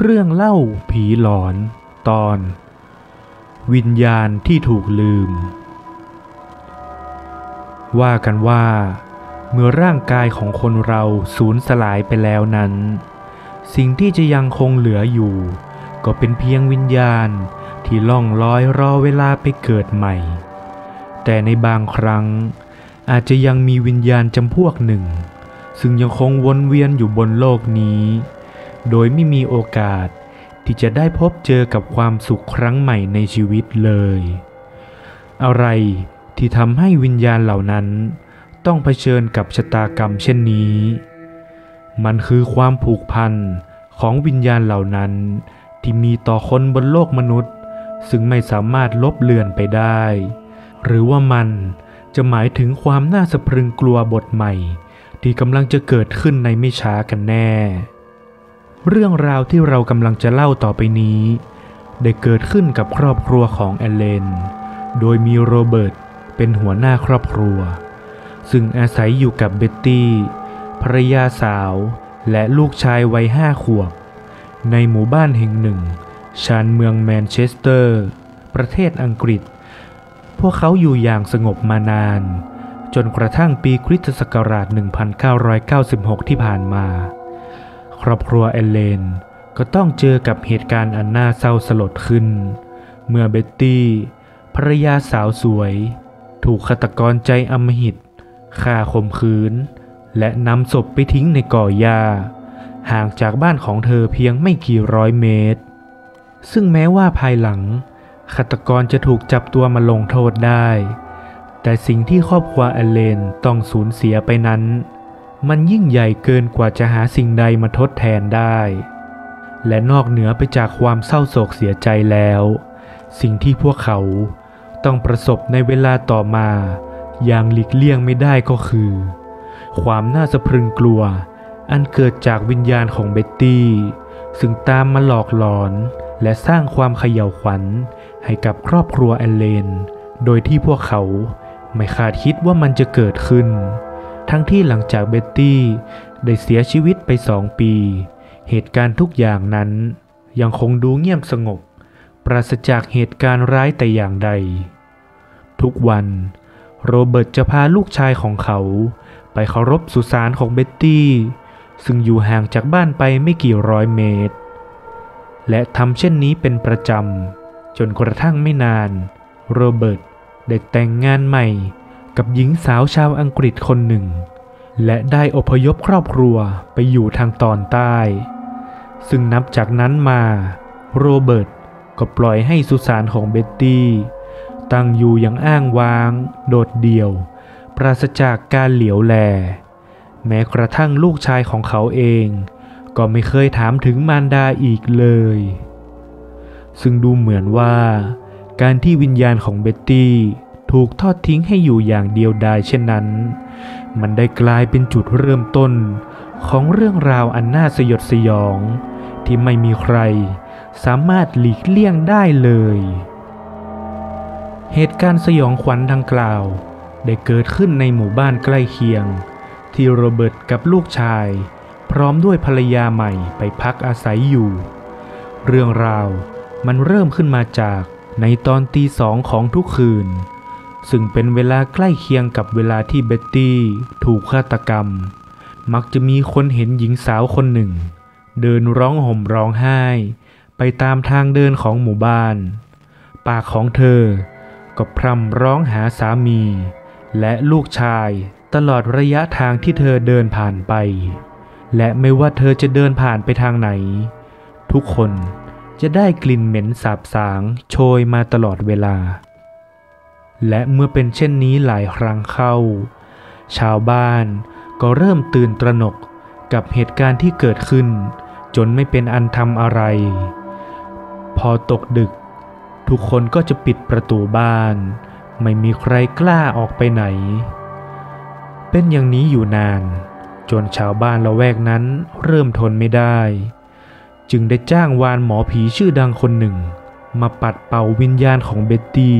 เรื่องเล่าผีหลอนตอน วิญญาณที่ถูกลืม ว่ากันว่า เมื่อร่างกายของคนเราสูญสลายไปแล้วนั้น สิ่งที่จะยังคงเหลืออยู่ ก็เป็นเพียงวิญญาณที่ล่องลอยรอเวลาไปเกิดใหม่ แต่ในบางครั้งอาจจะยังมีวิญญาณจำพวกหนึ่ง ซึ่งยังคงวนเวียนอยู่บนโลกนี้ โดยไม่มีโอกาสที่จะได้พบเจอกับความสุขครั้งใหม่ในชีวิตเลย อะไรที่ทำให้วิญญาณเหล่านั้น ต้องเผชิญกับชะตากรรมเช่นนี้ มันคือความผูกพันของวิญญาณเหล่านั้นที่มีต่อคนบนโลกมนุษย์ ซึ่งไม่สามารถลบเลือนไปได้ หรือว่ามันจะหมายถึงความน่าสะพรึงกลัวบทใหม่ ที่กำลังจะเกิดขึ้นในไม่ช้ากันแน่ เรื่องราวที่เรากำลังจะเล่าต่อไปนี้ ได้เกิดขึ้นกับครอบครัวของแอลเลน โดยมีโรเบิร์ตเป็นหัวหน้าครอบครัว ซึ่งอาศัยอยู่กับเบ็ตตี้ภรรยาสาวและลูกชายวัยห้าขวบ ในหมู่บ้านแห่งหนึ่ง ชานเมืองแมนเชสเตอร์ ประเทศอังกฤษ พวกเขาอยู่อย่างสงบมานาน จนกระทั่งปีคริสตศักราช 1996 ที่ผ่านมา ครอบครัวแอลเลน ก็ต้องเจอกับเหตุการณ์อันน่าเศร้าสลดขึ้น เมื่อเบ็ตตี้ภรรยาสาวสวย ถูกฆาตกรใจอำมหิตฆ่าข่มขืน และนำศพไปทิ้งในกอหญ้าห่างจากบ้านของเธอเพียงไม่กี่ร้อยเมตร ซึ่งแม้ว่าภายหลังฆาตกรจะถูกจับตัวมาลงโทษได้ แต่สิ่งที่ครอบครัวแอเลนต้องสูญเสียไปนั้น มันยิ่งใหญ่เกินกว่าจะหาสิ่งใดมาทดแทนได้ และนอกเหนือไปจากความเศร้าโศกเสียใจแล้ว สิ่งที่พวกเขาต้องประสบในเวลาต่อมา อย่างหลีกเลี่ยงไม่ได้ก็คือ ความน่าสะพรึงกลัว อันเกิดจากวิญญาณของเบ็ตตี้ ซึ่งตามมาหลอกหลอนและสร้างความเขย่าขวัญให้กับครอบครัวแอลเลน โดยที่พวกเขาไม่คาดคิดว่ามันจะเกิดขึ้น ทั้งที่หลังจากเบ็ตตี้ได้เสียชีวิตไปสองปี เหตุการณ์ทุกอย่างนั้น ยังคงดูเงียบสงบ ปราศจากเหตุการณ์ร้ายแต่อย่างใด ทุกวันโรเบิร์ตจะพาลูกชายของเขา ไปเคารพสุสานของเบ็ตตี้ ซึ่งอยู่ห่างจากบ้านไปไม่กี่ร้อยเมตร และทำเช่นนี้เป็นประจำ จนกระทั่งไม่นาน โรเบิร์ตได้แต่งงานใหม่ กับหญิงสาวชาวอังกฤษคนหนึ่ง และได้อพยพครอบครัวไปอยู่ทางตอนใต้ ซึ่งนับจากนั้นมาโรเบิร์ตก็ปล่อยให้สุสานของเบ็ตตี้ตั้งอยู่อย่างอ้างว้าง โดดเดี่ยว ปราศจากการเหลียวแล แม้กระทั่งลูกชายของเขาเอง ก็ไม่เคยถามถึงมารดาอีกเลย ซึ่งดูเหมือนว่า การที่วิญญาณของเบ็ตตี้ ถูกทอดทิ้งให้อยู่อย่างเดียวดายเช่นนั้น มันได้กลายเป็นจุดเริ่มต้นของเรื่องราวอันน่าสยดสยอง ที่ไม่มีใครสามารถหลีกเลี่ยงได้เลย เหตุการณ์สยองขวัญดังกล่าว ได้เกิดขึ้นในหมู่บ้านใกล้เคียง ที่โรเบิร์ตกับลูกชาย พร้อมด้วยภรรยาใหม่ไปพักอาศัยอยู่ เรื่องราวมันเริ่มขึ้นมาจากในตอนตีสองของทุกคืน ซึ่งเป็นเวลาใกล้เคียงกับเวลาที่เบ็ตตี้ถูกฆาตกรรม มักจะมีคนเห็นหญิงสาวคนหนึ่ง เดินร้องห่มร้องไห้ ไปตามทางเดินของหมู่บ้าน ปากของเธอ ก็พร่ำร้องหาสามี และลูกชายตลอดระยะทางที่เธอเดินผ่านไป และไม่ว่าเธอจะเดินผ่านไปทางไหน ทุกคนจะได้กลิ่นเหม็นสาบสางโชยมาตลอดเวลา และเมื่อเป็นเช่นนี้หลายครั้งเข้า ชาวบ้านก็เริ่มตื่นตระหนกกับเหตุการณ์ที่เกิดขึ้น จนไม่เป็นอันทำอะไร พอตกดึก ทุกคนก็จะปิดประตูบ้าน ไม่มีใครกล้าออกไปไหน เป็นอย่างนี้อยู่นาน จนชาวบ้านละแวกนั้นเริ่มทนไม่ได้ จึงได้จ้างวานหมอผีชื่อดังคนหนึ่ง มาปัดเป่าวิญญาณของเบ็ตตี้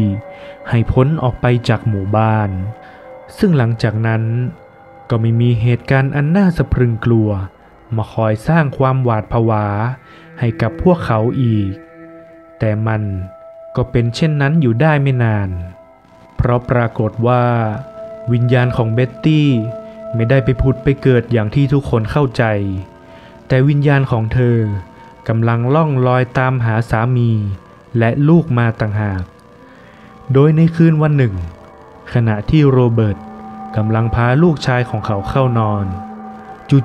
ให้พ้นออกไปจากหมู่บ้าน ซึ่งหลังจากนั้นก็ไม่มีเหตุการณ์อันน่าสะพรึงกลัว มาคอยสร้างความหวาดผวาให้กับพวกเขาอีก แต่มันก็เป็นเช่นนั้นอยู่ได้ไม่นาน เพราะปรากฏว่า วิญญาณของเบ็ตตี้ไม่ได้ไปผุดไปเกิดอย่างที่ทุกคนเข้าใจ แต่วิญญาณของเธอกำลังล่องลอยตามหาสามี และลูกมาต่างหาก โดยในคืนวันหนึ่ง ขณะที่โรเบิร์ตกำลังพาลูกชายของเขาเข้านอน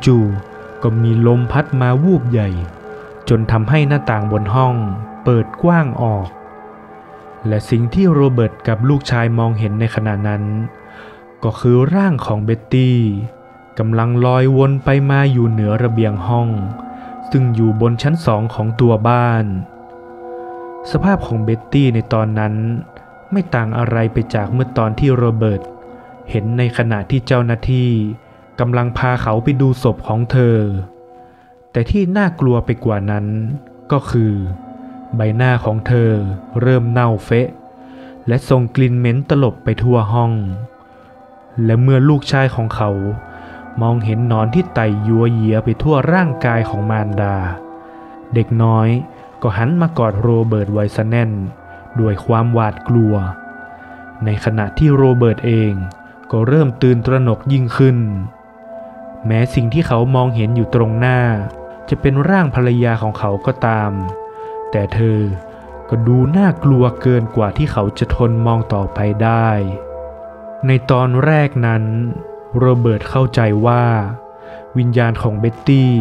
จู่ๆก็มีลมพัดมาวูบใหญ่ จนทำให้หน้าต่างบนห้องเปิดกว้างออก และสิ่งที่โรเบิร์ตกับลูกชายมองเห็นในขณะนั้น ก็คือร่างของเบ็ตตี้กำลังลอยวนไปมาอยู่เหนือระเบียงห้อง ซึ่งอยู่บนชั้นสองของตัวบ้าน สภาพของเบ็ตตี้ในตอนนั้น ไม่ต่างอะไรไปจากเมื่อตอนที่โรเบิร์ตเห็นในขณะที่เจ้าหน้าที่กำลังพาเขาไปดูศพของเธอ แต่ที่น่ากลัวไปกว่านั้น ก็คือ ใบหน้าของเธอเริ่มเน่าเฟะ และส่งกลิ่นเหม็นตลบไปทั่วห้อง และเมื่อลูกชายของเขา มองเห็นนอนที่ไต่ยัวเยียไปทั่วร่างกายของมารดา เด็กน้อย ก็หันมากอดโรเบิร์ตไว้ซะแน่นด้วยความหวาดกลัว ในขณะที่โรเบิร์ตเองก็เริ่มตื่นตระหนกยิ่งขึ้น แม้สิ่งที่เขามองเห็นอยู่ตรงหน้า จะเป็นร่างภรรยาของเขาก็ตาม แต่เธอก็ดูน่ากลัวเกินกว่าที่เขาจะทนมองต่อไปได้ ในตอนแรกนั้น โรเบิร์ตเข้าใจว่า วิญญาณของเบ็ตตี้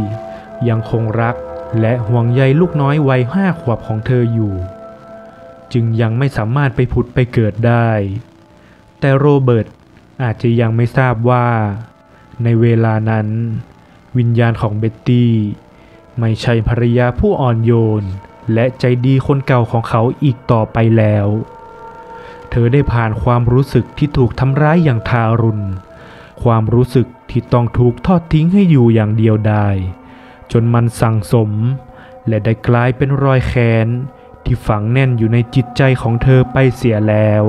ยังคงรัก และห่วงใยลูกน้อยวัยห้าขวบของเธออยู่ จึงยังไม่สามารถไปผุดไปเกิดได้ แต่โรเบิร์ตอาจจะยังไม่ทราบว่า ในเวลานั้น วิญญาณของเบ็ตตี้ ไม่ใช่ภรรยาผู้อ่อนโยน และใจดีคนเก่าของเขาอีกต่อไปแล้ว เธอได้ผ่านความรู้สึกที่ถูกทำร้ายอย่างทารุณ ความรู้สึกที่ต้องถูกทอดทิ้งให้อยู่อย่างเดียวดาย จนมันสั่งสม และได้กลายเป็นรอยแค้นที่ฝังแน่นอยู่ในจิตใจของเธอไปเสียแล้ว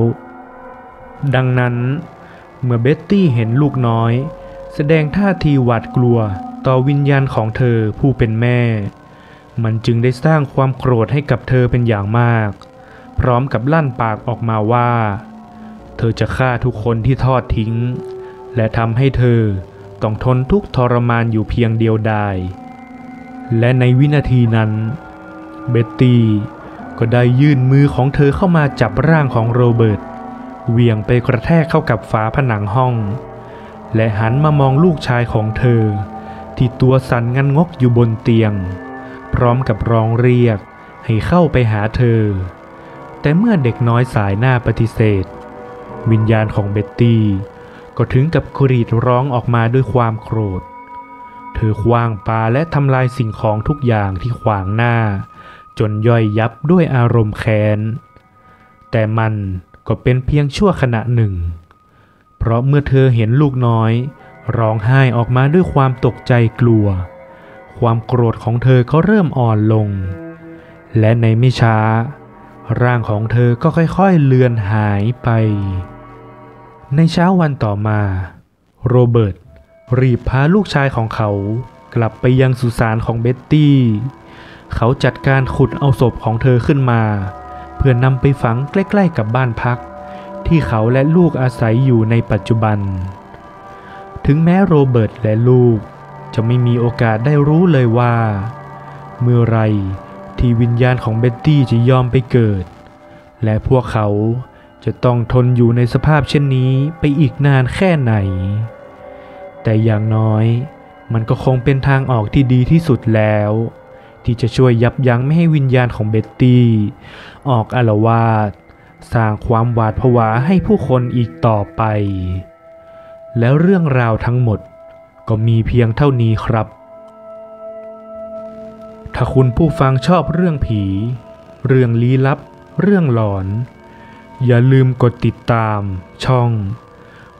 ดังนั้น เมื่อเบ็ตตี้เห็นลูกน้อย แสดงท่าทีหวาดกลัวต่อวิญญาณของเธอผู้เป็นแม่ มันจึงได้สร้างความโกรธให้กับเธอเป็นอย่างมาก พร้อมกับลั่นปากออกมาว่า เธอจะฆ่าทุกคนที่ทอดทิ้ง และทำให้เธอต้องทนทุกข์ทรมานอยู่เพียงเดียวดาย และในวินาทีนั้น เบตตี้ก็ได้ยื่นมือของเธอเข้ามาจับร่างของโรเบิร์ตเหวี่ยงไปกระแทกเข้ากับฝาผนังห้อง และหันมามองลูกชายของเธอ ที่ตัวสั่นงันงกอยู่บนเตียง พร้อมกับร้องเรียกให้เข้าไปหาเธอ แต่เมื่อเด็กน้อยสายหน้าปฏิเสธ วิญญาณของเบ็ตตี้ก็ถึงกับกรีดร้องออกมาด้วยความโกรธ เธอคว้างปาและทำลายสิ่งของทุกอย่างที่ขวางหน้า จนย่อยยับด้วยอารมณ์แค้น แต่มันก็เป็นเพียงชั่วขณะหนึ่ง เพราะเมื่อเธอเห็นลูกน้อย ร้องไห้ออกมาด้วยความตกใจกลัว ความโกรธของเธอก็เริ่มอ่อนลง และในไม่ช้า ร่างของเธอก็ค่อยๆเลือนหายไป ในเช้าวันต่อมา โรเบิร์ต รีบพาลูกชายของเขากลับไปยังสุสานของเบ็ตตี้ เขาจัดการขุดเอาศพของเธอขึ้นมา เพื่อนำไปฝังใกล้ๆกับบ้านพัก ที่เขาและลูกอาศัยอยู่ในปัจจุบัน ถึงแม้โรเบิร์ตและลูกจะไม่มีโอกาสได้รู้เลยว่า เมื่อไรที่วิญญาณของเบ็ตตี้จะยอมไปเกิด และพวกเขาจะต้องทนอยู่ในสภาพเช่นนี้ไปอีกนานแค่ไหน แต่อย่างน้อย มันก็คงเป็นทางออกที่ดีที่สุดแล้ว ที่จะช่วยยับยั้งไม่ให้วิญญาณของเบ็ตตี้ ออกอาละวาดสร้างความหวาดผวาให้ผู้คนอีกต่อไป แล้วเรื่องราวทั้งหมดก็มีเพียงเท่านี้ครับ ถ้าคุณผู้ฟังชอบเรื่องผี เรื่องลี้ลับ เรื่องหลอน อย่าลืมกดติดตามช่อง